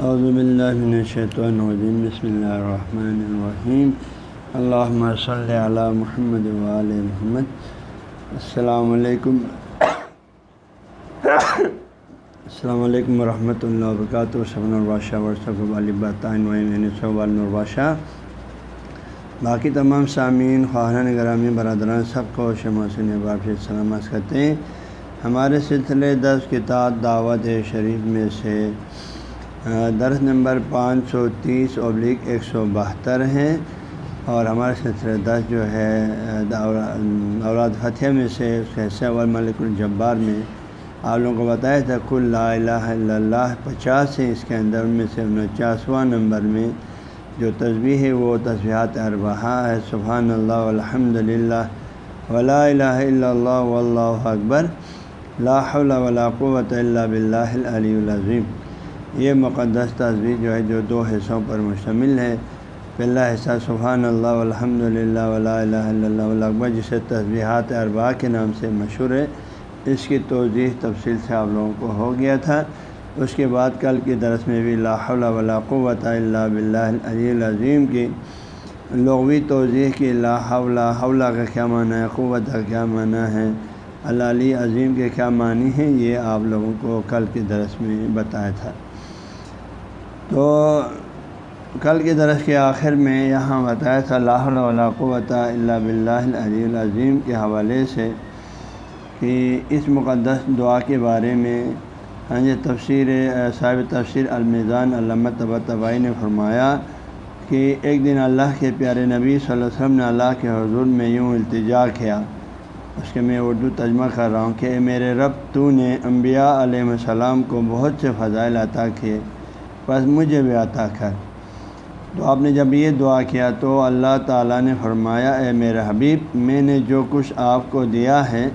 اعوذ باللہ من الشیطان الرجیم بسم اللہ الرحمن الرحیم اللہم صلی علی محمد وآل محمد. السلام علیکم السلام علیکم ورحمۃ اللہ وبرکاتہ صبن الباشہ ورثب والبطین صوب الباشہ باقی تمام سامعین خواہان گرامی، برادران، سب کو شمع سے باب سے سلامت کرتے ہیں۔ ہمارے سلسلے دس کتاب دعوت شریف میں سے درس نمبر پانچ سو تیس ابلیغ ایک سو بہتر ہیں اور ہمارے سلسلے دس جو ہے اولاد فتح میں سے، اس کے حصہ ملک الجبار میں۔ آپ لوگوں کو بتایا تھا کل لا الہ الا اللہ، پچاس ہیں۔ اس کے اندر ان میں سے انچاسواں نمبر میں جو تصویر ہے، وہ تصویحات اربہ ہے۔ سبحان اللہ الحمد للہ ولا الہ الا اللہ واللہ اکبر۔ لا حول ولا قوت الا باللہ العلی العظیم۔ یہ مقدس تصویر جو ہے جو دو حصوں پر مشتمل ہے۔ پہلا حصہ سبحان اللہ الحمد للہ ولا الہ الا اللہ اکبر، جسے تصویحات اربا کے نام سے مشہور ہے۔ اس کی توضیح تفصیل سے آپ لوگوں کو ہو گیا تھا۔ اس کے بعد کل کی درس میں بھی حول ولا قوت اللہ بلّہ العلی العظیم کی لغوی توضیح کی لا حول حول کا کیا معنی ہے، قوت کا کیا معنی ہے علی عظیم کے کیا معنی ہیں، یہ آپ لوگوں کو کل کی درس میں بتایا تھا۔ تو کل کے درس کے آخر میں یہاں بتایا تھا اللہ قوت اللہ بلّہ العلی العظیم کے حوالے سے کہ اس مقدس دعا کے بارے میں ہاں جی تفسیر، صاحب تفسیر المیزان علامہ طب طبائی نے فرمایا کہ ایک دن اللہ کے پیارے نبی صلی اللہ علیہ وسلم نے اللہ کے حضور میں یوں التجا کیا۔ اس کے میں اردو ترجمہ کر رہا ہوں کہ میرے رب، تو نے انبیاء علیہ السلام کو بہت سے فضائل عطا کیے۔ بس مجھے بھی عطا کر۔ تو آپ نے جب یہ دعا کیا تو اللہ تعالیٰ نے فرمایا، اے میرے حبیب، میں نے جو کچھ آپ کو دیا ہے،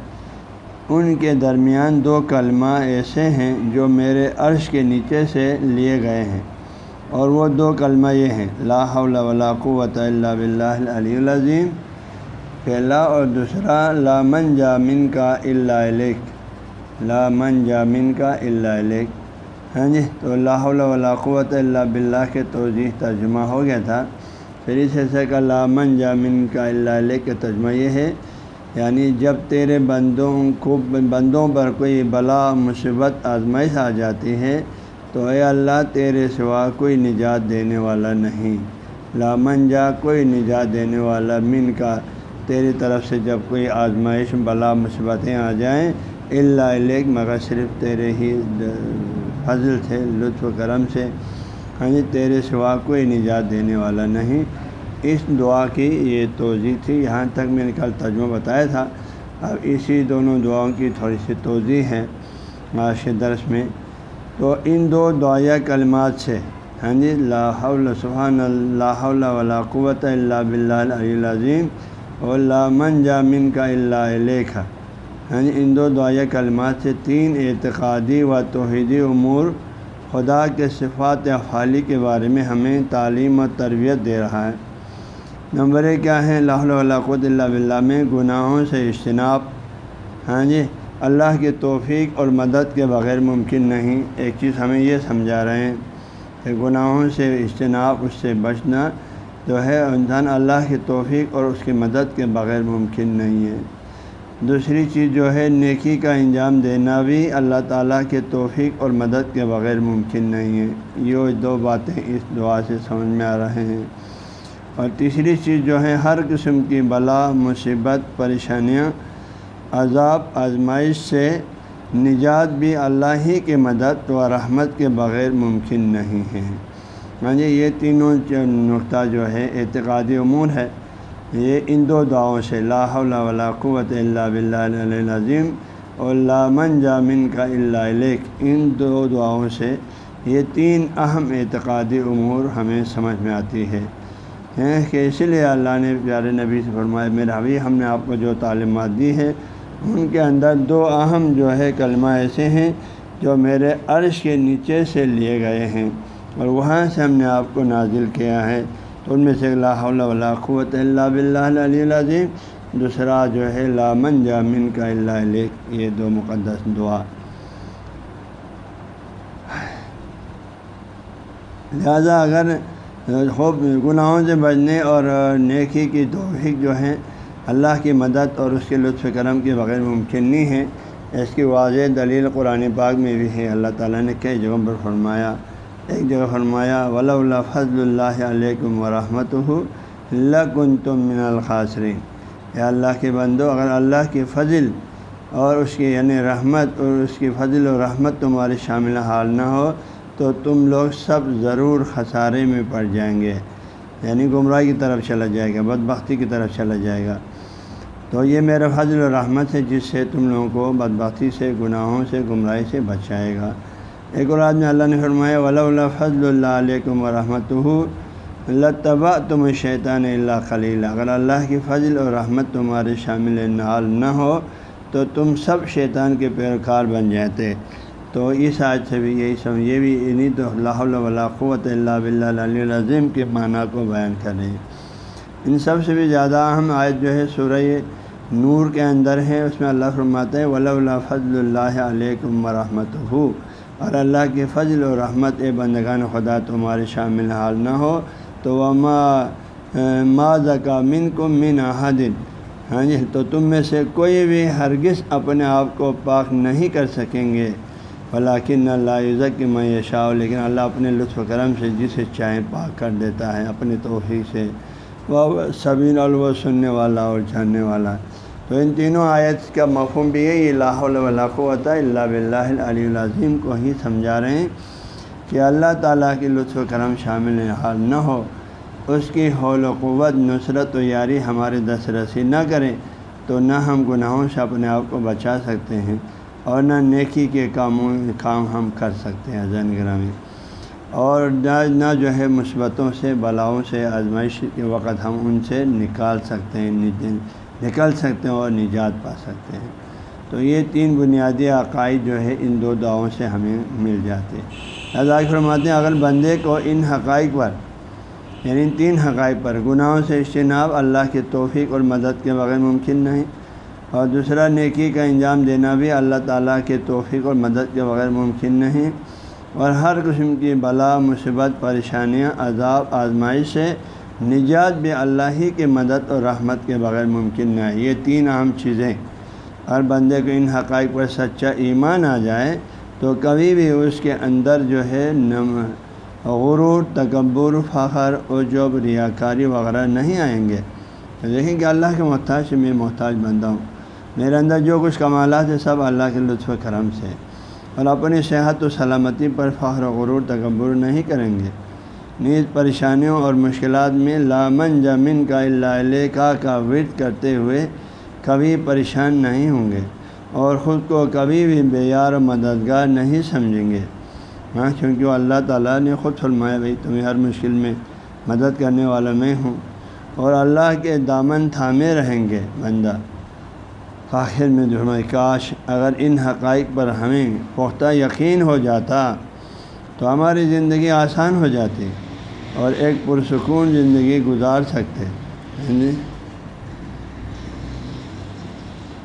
ان کے درمیان دو کلمہ ایسے ہیں جو میرے عرش کے نیچے سے لیے گئے ہیں۔ اور وہ دو کلمہ یہ ہیں، لا حول ولا قوت اللہ بلّہ العلی العظیم، پہلا اور دوسرا، لا من جامن کا اللہ علیک لا من جامن کا اللہ علیک ہاں جی تو اللہ ولا قوت اللہ بلّہ کے توضیح ترجمہ ہو گیا تھا۔ پھر اس حصے کا لا من جامن کا اللہ علیہ کا ترجمہ یہ ہے یعنی جب تیرے بندوں کو، بندوں پر کوئی بلا، مصیبت، آزمائش آ جاتی ہے، تو اے اللہ تیرے سوا کوئی نجات دینے والا نہیں۔ لامن جا کوئی نجات دینے والا من کا تیری طرف سے جب کوئی آزمائش، بلا، مصیبتیں آ جائیں اللہ علیہ مگر صرف تیرے ہی فضل سے، لطف و کرم سے ہاں جی تیرے سوا کوئی نجات دینے والا نہیں۔ اس دعا کی یہ توضیع تھی، یہاں تک میں نے کل ترجمہ بتایا تھا۔ اب اسی دونوں دعاؤں کی تھوڑی سی توضیع ہے آج کے درس میں۔ تو ان دو دعائیہ کلمات سے ہاں جی حول، سبحان اللہ ولا قوت اللہ بلّہ علی العظیم اللہ من جامن کا اللہ علیہ ہاں جی ان دو دعائیہ کلمات سے تین اعتقادی و توحیدی امور خدا کے صفات افعالی کے بارے میں ہمیں تعلیم و تربیت دے رہا ہے۔ نمبر ایک کیا ہے اللہ قد اللہ بلّہ میں گناہوں سے اجتناب۔ ہاں جی اللہ کے توفیق اور مدد کے بغیر ممکن نہیں۔ ایک چیز ہمیں یہ سمجھا رہے ہیں کہ گناہوں سے اجتناب، اس سے بچنا جو ہے، انسان اللہ کے توفیق اور اس کی مدد کے بغیر ممکن نہیں ہے۔ دوسری چیز جو ہے، نیکی کا انجام دینا بھی اللہ تعالیٰ کے توفیق اور مدد کے بغیر ممکن نہیں ہے۔ یہ دو باتیں اس دعا سے سمجھ میں آ رہے ہیں۔ اور تیسری چیز جو ہے، ہر قسم کی بلا، مصیبت، پریشانیاں، عذاب، آزمائش سے نجات بھی اللہ ہی کے مدد و رحمت کے بغیر ممکن نہیں ہے۔ ہاں جی یہ تینوں نقطہ جو ہے، اعتقادی امور ہے۔ یہ ان دو دعاؤں سے حول ولا قوت اللہ بلّہ العظیم اور من جامن کا اللہ علیہ ان دو دعاؤں سے یہ تین اہم اعتقادی امور ہمیں سمجھ میں آتی ہے ہیں کہ اسی لیے اللہ نے پیارے نبی سے فرمایا میرا ابھی ہم نے آپ کو جو تعلیمات دی ہیں، ان کے اندر دو اہم جو ہے کلمہ ایسے ہیں جو میرے عرش کے نیچے سے لیے گئے ہیں اور وہاں سے ہم نے آپ کو نازل کیا ہے۔ تو ان میں سے اللہ ولا قوت اللہ بلّہ علیہ العظیم۔ دوسرا جو ہے لامن جامن کا اللہ علیہ یہ دو مقدس دعا۔ لہذا اگر خوب گناہوں سے بچنے اور نیکی کی توفیق جو ہے، اللہ کی مدد اور اس کے لطف کرم کے بغیر ممکن نہیں ہے۔ اس کی واضح دلیل قرآن پاک میں بھی ہے۔ اللہ تعالیٰ نے کئی جگہوں پر فرمایا۔ ایک جگہ فرمایا ولا اللہ فضل اللہ علیکم ورحمۃ لکن تم من الخاصرین یا اللہ کے بندو، اگر اللہ کی فضل اور اس کی یعنی رحمت اور اس کی فضل و رحمت تمہارے شامل حال نہ ہو، تو تم لوگ سب ضرور خسارے میں پڑ جائیں گے یعنی گمراہی کی طرف چلا جائے گا، بدبختی کی طرف چلا جائے گا۔ تو یہ میرا فضل و رحمت ہے، جس سے تم لوگوں کو بدبختی سے، گناہوں سے، گمراہی سے بچائے گا۔ ایک اور آدمی اللہ نے فرمایا ولا اللہ فضل اللہ علیکم و رحمۃ اللہ طبع تم شیطان اللہ خلیل اگر اللہ کی فضل اور رحمت تمہارے شامل نال نہ ہو، تو تم سب شیطان کے پیروکار بن جاتے۔ تو اس آج سے بھی یہی سمجھ، یہ بھی انہیں تو اللہ قوت اللہ بلّہ علیہ العظیم کے معنیٰ کو بیان کریں ان سب سے بھی زیادہ اہم آیت جو ہے سورہ نور کے اندر ہے، اس میں اللہ فرماتے ہیں ولا اللہ فضل اللہ علیکم ورحمۃ اور اللہ کے فضل و رحمت اے بندگان خدا تمہارے شامل حال نہ ہو، تو وہ ما زکا من کو من احدن ہاں جی تو تم میں سے کوئی بھی ہرگز اپنے آپ کو پاک نہیں کر سکیں گے۔ ولاکن اللہ عزت کی میں شاء لیکن اللہ اپنے لطف کرم سے جسے چاہیں پاک کر دیتا ہے اپنے توفیق سے۔ وہ سبین الو سننے والا اور جاننے والا۔ تو ان تینوں آیت کا مفہوم بھی ہے یہ اللہ ولاق ہوتا ہے اللہ بلّہ علی العظیم کو ہی سمجھا رہے ہیں کہ اللہ تعالیٰ کی لطف و کرم شامل حال نہ ہو، اس کی حول و قوت، نصرت و یاری ہمارے دس رسی نہ کریں تو نہ ہم گناہوں سے اپنے آپ کو بچا سکتے ہیں اور نہ نیکی کے کاموں کام ہم کر سکتے ہیں، زین گرامی۔ اور نہ جو ہے مثبتوں سے، بلاؤں سے، آزمائش کے وقت ہم ان سے نکال سکتے ہیں نکل سکتے ہیں اور نجات پا سکتے ہیں۔ تو یہ تین بنیادی عقائد جو ہے ان دو دعاؤں سے ہمیں مل جاتے ہیں۔ فرماتے ہیں، اگر بندے کو ان حقائق پر یعنی ان تین حقائق پر، گناہوں سے اجتناب اللہ کے توفیق اور مدد کے بغیر ممکن نہیں، اور دوسرا، نیکی کا انجام دینا بھی اللہ تعالیٰ کے توفیق اور مدد کے بغیر ممکن نہیں، اور ہر قسم کی بلا، مصیبت، پریشانیاں، عذاب، آزمائش سے نجات بھی اللہ ہی کے مدد اور رحمت کے بغیر ممکن نہ ہے۔ یہ تین اہم چیزیں ہر بندے کو ان حقائق پر سچا ایمان آ جائے تو کبھی بھی اس کے اندر جو ہے نم، غرور، تکبر، فخر اور جوب ریاکاری وغیرہ نہیں آئیں گے۔ تو دیکھیں کہ اللہ کے محتاج سے میں محتاج بندہ ہوں۔ میرے اندر جو کچھ کمالات ہیں سب اللہ کے لطف و کرم سے اور اپنی صحت و سلامتی پر فخر و غرور، تکبر نہیں کریں گے۔ نیز پریشانیوں اور مشکلات میں لامن جمن کا اللہ کا کا ورد کرتے ہوئے کبھی پریشان نہیں ہوں گے اور خود کو کبھی بھی بے یار و مددگار نہیں سمجھیں گے۔ ہاں کیونکہ اللہ تعالیٰ نے خود فرمایا، بھائی، تمہیں ہر مشکل میں مدد کرنے والا میں ہوں اور اللہ کے دامن تھامے رہیں گے، بندہ۔ آخر میں جو ہمارے کاش اگر ان حقائق پر ہمیں پختہ یقین ہو جاتا تو ہماری زندگی آسان ہو جاتی۔ اور ایک پرسکون زندگی گزار سکتے ہاں جی۔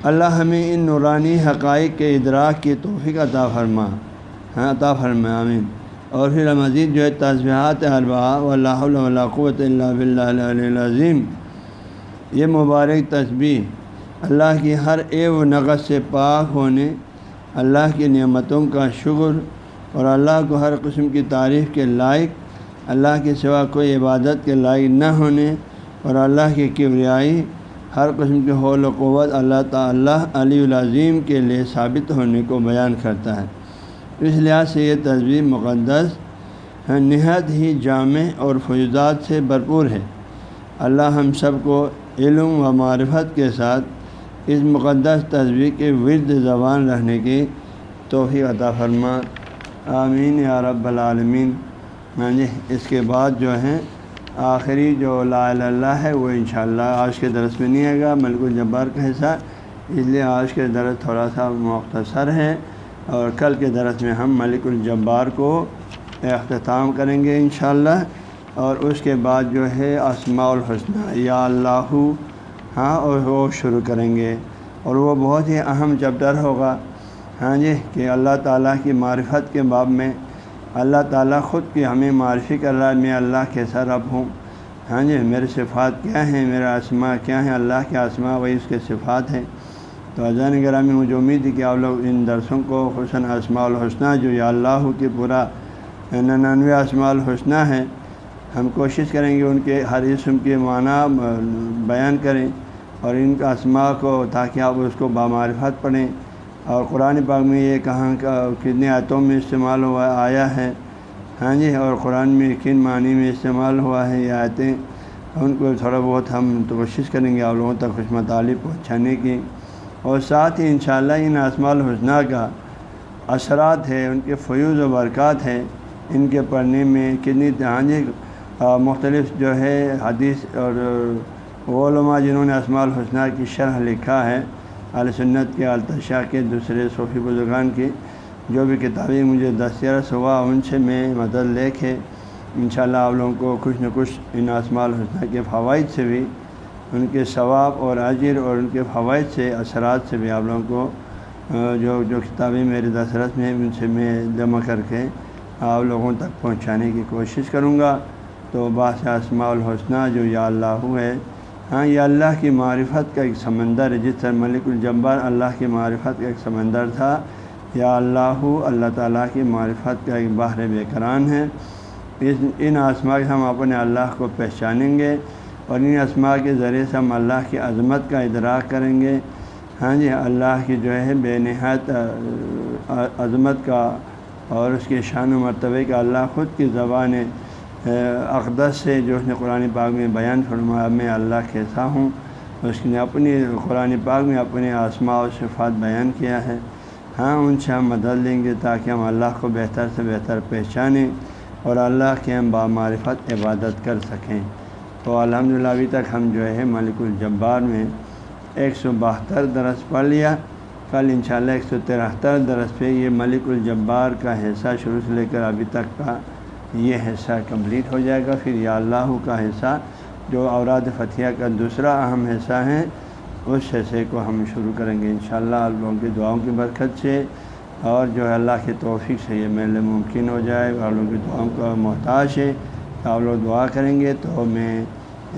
اللہ ہمیں ان نورانی حقائق کے ادراک کی توفیق عطا فرما۔ ہاں عطا فرما، آمین۔ اور پھر مزید جو ہے تصبیہات اربا و اللہ قوت اللہ بلّہ یہ مبارک تصبیح اللہ کی ہر اے و نقص سے پاک ہونے، اللہ کی نعمتوں کا شکر اور اللہ کو ہر قسم کی تعریف کے لائق اللہ کے سوا کوئی عبادت کے لائق نہ ہونے اور اللہ کی کبریائی ہر قسم کے حول و قوت اللہ تعالیٰ علی العظیم کے لیے ثابت ہونے کو بیان کرتا ہے۔ اس لحاظ سے یہ تصویر مقدس نہایت ہی جامع اور فوجات سے بھرپور ہے۔ اللہ ہم سب کو علم و معرفت کے ساتھ اس مقدس تصویر کے ورد زبان رہنے کی توفیق عطا فرما۔ آمین یا رب العالمین۔ ہاں جی اس کے بعد جو ہے آخری جو لا اللہ ہے، وہ انشاءاللہ آج کے درس میں نہیں آئے گا۔ ملک الجبار کا حصہ۔ اس لیے آج کے درس تھوڑا سا مختصر ہے۔ اور کل کے درس میں ہم ملک الجبار کو اختتام کریں گے انشاءاللہ۔ اور اس کے بعد جو ہے اسماع الحسنہ یا اللہ۔ ہاں اور وہ شروع کریں گے۔ اور وہ بہت ہی اہم چیپٹر ہوگا۔ ہاں جی کہ اللہ تعالیٰ کی معرفت کے باب میں اللہ تعالیٰ خود کی ہمیں معرفی کر رہا ہے، میں اللہ کیسا رب ہوں۔ ہاں جی میرے صفات کیا ہیں؟ میرا آسما کیا ہیں؟ اللہ کے آسما وہی اس کے صفات ہیں۔ تو اذان گرامی، مجھے امید ہے کہ آپ لوگ ان درسوں کو حسن اسماء الحسنہ، جو یا اللہ کی پورا ننانوے اسماء الحسنہ ہے، ہم کوشش کریں گے ان کے ہر اسم کے معنی بیان کریں اور ان کا اسماء کو، تاکہ آپ اس کو بامعرفت پڑھیں۔ اور قرآن پاک میں یہ کہاں کا کتنے آیتوں میں استعمال ہوا آیا ہے؟ ہاں جی اور قرآن میں کن معنی میں استعمال ہوا ہے یہ آیتیں؟ ان کو تھوڑا بہت ہم کوشش کریں گے آپ لوگوں تک خوش مطالب پہنچانے کی۔ اور ساتھ ہی انشاءاللہ ان اسماء الحسنہ کا اثرات ہے ان کے فیوز و برکات ہیں۔ ان کے پڑھنے میں کتنی ہاں جی مختلف جو ہے حدیث اور علماء جنہوں نے اسماء الحسنہ کی شرح لکھا ہے۔ علیہ سنت کے التشاء کے، دوسرے صوفی بزرگان کی جو بھی کتابیں مجھے دستیارس ہوا ان سے میں مدد لے کے انشاءاللہ آپ لوگوں کو کچھ نہ کچھ ان اسماء الحسنہ کے فوائد سے بھی، ان کے ثواب اور عجر اور ان کے فوائد سے، اثرات سے بھی آپ لوگوں کو جو جو کتابیں میرے دسترس میں ان سے میں جمع کر کے آپ لوگوں تک پہنچانے کی کوشش کروں گا۔ تو باس اسماء الحسنہ جو یا اللہ ہے ہاں یہ اللہ کی معرفت کا ایک سمندر ہے۔ جس طرح ملک الجبار اللہ کی معرفت کا ایک سمندر تھا، یا اللہ اللہ تعالیٰ کی معرفت کا ایک باہر بیکران ہے۔ اس، ان آسما سے ہم اپنے اللہ کو پہچانیں گے اور ان اسماء کے ذریعے سے ہم اللہ کی عظمت کا ادراک کریں گے۔ ہاں جی اللہ کی جو ہے بے نہایت عظمت کا اور اس کے شان و مرتبے کا اللہ خود کی زبان اقدس سے جو اس نے قرآن پاک میں بیان فرمایا، میں اللہ کیسا ہوں۔ اس نے اپنی قرآن پاک میں اپنے آسماء و صفات بیان کیا ہے۔ ہاں ان سے ہم مدد لیں گے تاکہ ہم اللہ کو بہتر سے بہتر پہچانیں اور اللہ کے ہم بامعرفت عبادت کر سکیں۔ تو الحمد ابھی تک ہم جو ہے ملک الجبار میں ایک سو بہتر درس پڑھ لیا۔ کل انشاءاللہ ایک سو ترہتر درس پہ یہ ملک الجبار کا حصہ شروع سے لے کر ابھی تک کا یہ حصہ کمپلیٹ ہو جائے گا۔ پھر یا اللہ کا حصہ جو اوراد فتح کا دوسرا اہم حصہ ہے، اس حصے کو ہم شروع کریں گے انشاءاللہ۔ شاء اللہ لوگوں کی دعاؤں کی برکت سے۔ اور جو ہے اللہ کے توفیق سے یہ میرے ممکن ہو جائے آپ لوگوں کی دعاؤں کا محتاج ہے۔ آپ لوگ دعا کریں گے تو میں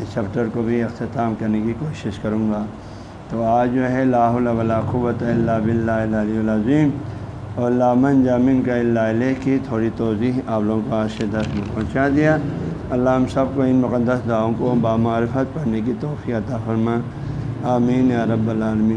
اس چیپٹر کو بھی اختتام کرنے کی کوشش کروں گا۔ تو آج جو ہے لاہ قوت اللہ بلّہ العظیم۔ اور لامن جامن کا اللہ علیہ کی تھوڑی توضیح آپ لوگوں کو آج سے دس میں پہنچا دیا۔ اللہ ہم سب کو ان مقدس دعاؤں کو بامعرفت پڑھنے کی توفیع عطا فرما آمین یا رب العالمین۔